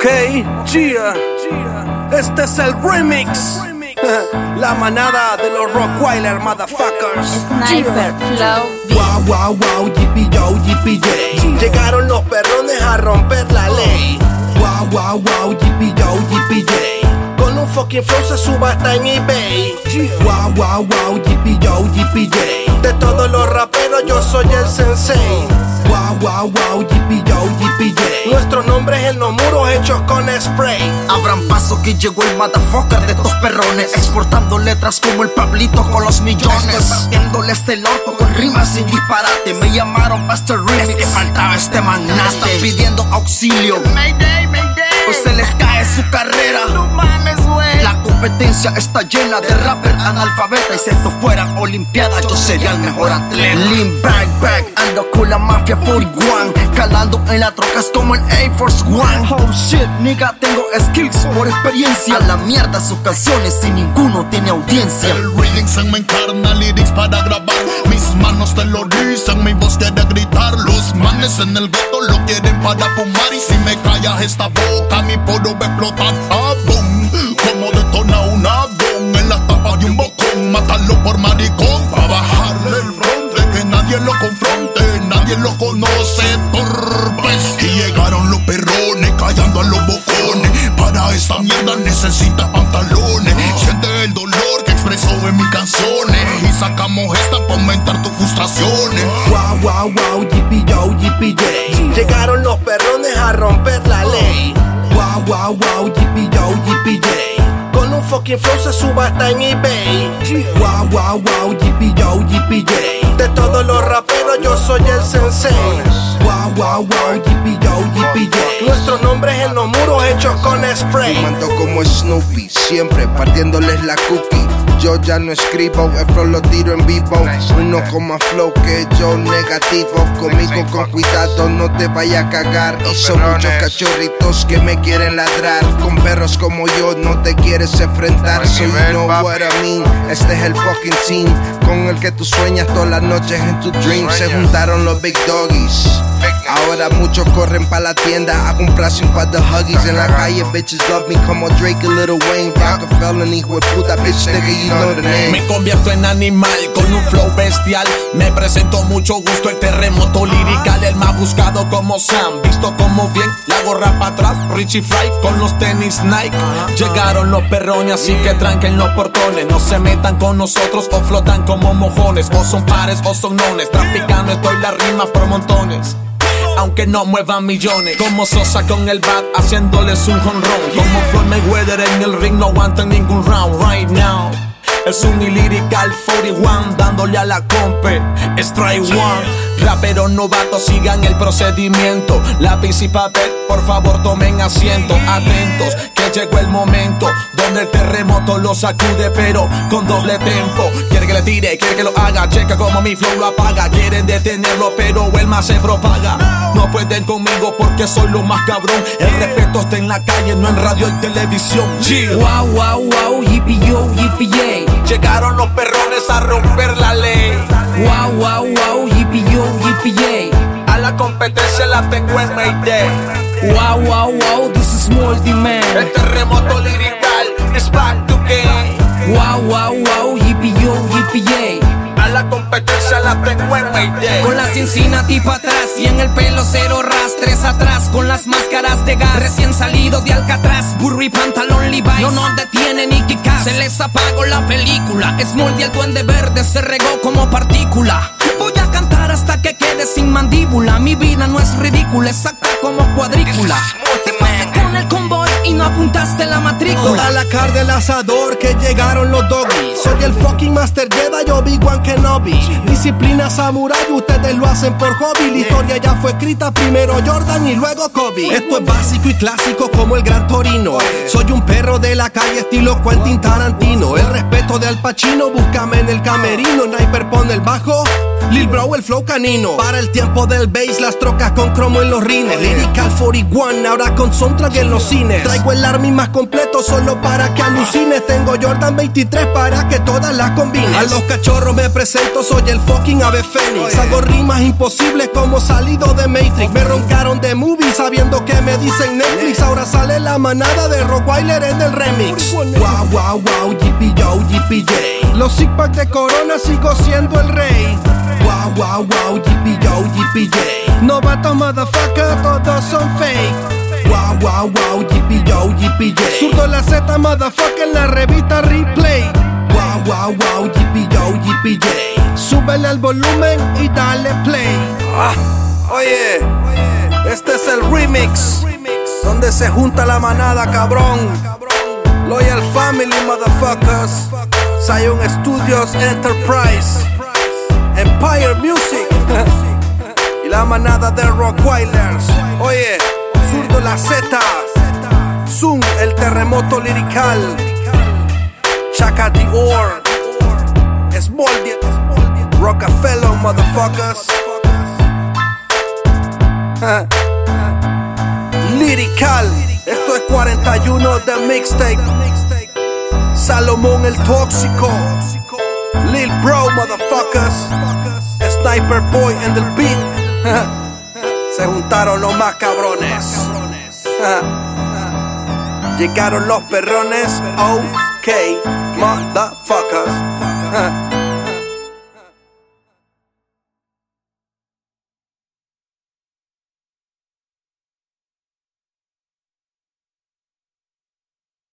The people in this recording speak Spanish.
Ok, Gia. Este es el remix. La manada de los Rockweiler motherfuckers. Sniper Flow. Wow, wow, wow, yippee yo, yippee yay. Llegaron los perrones a romper la ley. Wow, wow, wow, yippee yo, yippee yay. Con un fucking flow se suba hasta en eBay. Wow, wow, wow, yippee yo, yippee yay. De todos los raperos yo soy el sensei. Wow, wow, wow, yippee yo, yippee yay. Nuestro nombre es en los muros hechos con spray. Abran paso que llegó el motherfucker de estos perrones. Exportando letras como el Pablito con los millones. Partiéndole este orto con rimas sin disparate Me llamaron Master Remix. Es que faltaba este magnate. Están pidiendo auxilio. Mayday, mayday Pues se les cae su carrera No mames, güey. La competencia está llena de rappers analfabetas Y si esto fuera olimpiada yo sería el mejor atleta. Lean back, back, ando con la mafia 41 Calando en las trocas como el Air Force One. Oh shit, nigga, tengo skills por experiencia. A la mierda sus canciones y ninguno tiene audiencia. El reading se me encarna lyrics para grabar. Mis manos te lo dicen, mi voz quiere gritar. Los manes en el gato lo quieren para fumar. Y si me callas esta boca, poro va a explotar Ah, boom, como detona un avión En la tapa de un bocón, matarlo por maricón Pa' bajarle el fronte, que nadie lo confronte Nadie lo conoce, torpes Y llegaron los perrones, callando a los bocones. Para esta mierda necesitas pantalones. Siente el dolor que expresó en mis canciones. Y sacamos esta para aumentar tus frustraciones. Wow, wow, wow, yippee yo, yippee. Llegaron los perrones a romper la ley. Wow, wow, wow, yippee yo, yippee yay. Con un fucking flow se suba hasta en eBay. Wow, wow, wow, yippee yo, yippee yay. De todos los raperos yo soy el sensei. Wow, wow, wow, yippee yo, yippee yay. Nuestro nombre es en los muros hechos con spray. Fumando como Snoopy, siempre partiéndoles la cookie. Yo ya no escribo, el flow lo tiro en vivo. Uno con más flow que yo, negativo. Conmigo con cuidado, no te vaya a cagar. Y son muchos cachorritos que me quieren ladrar. Con perros como yo no te quieres enfrentar. So you know what I mean. Este es el fucking team con el que tú sueñas todas las noches en tu dreams. Se juntaron los big doggies. Ahora muchos corren pa' la tienda a comprarse un par de huggies En la calle bitches love me como Drake y Lil Wayne Rockefeller, hijo de puta bitch nigga you know the name Me convierto en animal con un flow bestial. Me presento mucho gusto, el terremoto lirical, el más buscado como Sam. Visto como bien, la gorra para atrás, Richie Fry con los tenis Nike. Llegaron los perrones, así que tranquen los portones. No se metan con nosotros o flotan como mojones. O son pares o son nones. Traficando estoy la rima por montones. Aunque no muevan millones. Como Sosa con el bat haciéndoles un jonrón. Como Floyd Mayweather en el ring no aguantan ningún round. Right now es un illyrical 41 dándole a la compe. Strike one. Raperos novatos sigan el procedimiento. Lápiz y papel, por favor tomen asiento. Atentos, llegó el momento Donde el terremoto lo sacude pero con doble tempo Quiere que le tire, quiere que lo haga Checa como mi flow lo apaga Quieren detenerlo pero el más se propaga No pueden conmigo porque soy lo más cabrón El respeto está en la calle, no en radio y televisión Yeah. Wow, wow, wow, yippee yo, yippee yay. Llegaron los perrones a romper la ley. Wow, wow, wow, yippee yo, yippee yay. A la competencia la tengo en Mayday. Wow, wow, wow, this is Moldy Man. El terremoto lirical is back to game. Wow, wow, wow, yippee yo, yippee yay. A la competencia la tengo en Mayday. Con la Cincinnati pa' atrás y en el pelo cero rastres atrás Con las máscaras de gas Recién salido de Alcatraz Burro y pantalón Levi's No nos detiene ni Kikaz Se les apagó la película Smoldy el duende verde se regó como partícula Voy a hasta que quede sin mandíbula Mi vida no es ridícula, exacta como cuadrícula Te pasé con el convoy y no apuntaste la matrícula Toda la carne del asador que llegaron los doggies. Soy el fucking Master Jedi, Obi-Wan Kenobi. Disciplina samurai, ustedes lo hacen por hobby. La historia ya fue escrita primero Jordan y luego Kobe. Esto es básico y clásico como el Gran Torino. Soy un perro de la calle estilo Quentin Tarantino. El respeto de Al Pacino, búscame en el camerino. Sniper pone el bajo. Lil Bro, el flow canino. Para el tiempo del bass, las trocas con cromo en los rines. Lyrical 41, ahora con soundtrack en los cines. Traigo el army más completo solo para que alucines. Tengo Jordan 23 para que todas las combines. A los cachorros me presento, soy el fucking ave fénix. Hago rimas imposibles como salido de Matrix. Me roncaron de movie sabiendo que me dicen Netflix. Ahora sale la manada de Rockweiler en el remix. Wow, wow, wow, yippee yo, yippee. Los six pack de Corona sigo siendo el rey. Wow, wow, wow, yippee yo, yippee yay. Novatos, motherfucker, todos son fake. Wow, wow, wow, yippee yo, yippee yay. Surdo la Z, motherfucker, en la revista Replay. Wow, wow, wow, yippee yo, yippee yay. Súbele al volumen y dale play. Ah, oye, este es el remix. Donde se junta la manada, cabrón. Loyal Family, motherfuckers. Zion Studios Enterprise. Empire Music. y la manada de Rockwilers. Oye, Zurdo la Z. Zoom, el terremoto lirical. Chaka Dior. Small Rockefeller, motherfuckers. Lirical. Esto es 41 de mixtape. Salomón el tóxico. Lil Bro, motherfuckers. Sniper Boy and the beat. Se juntaron los más cabrones. Llegaron los perrones. Ok, motherfuckers.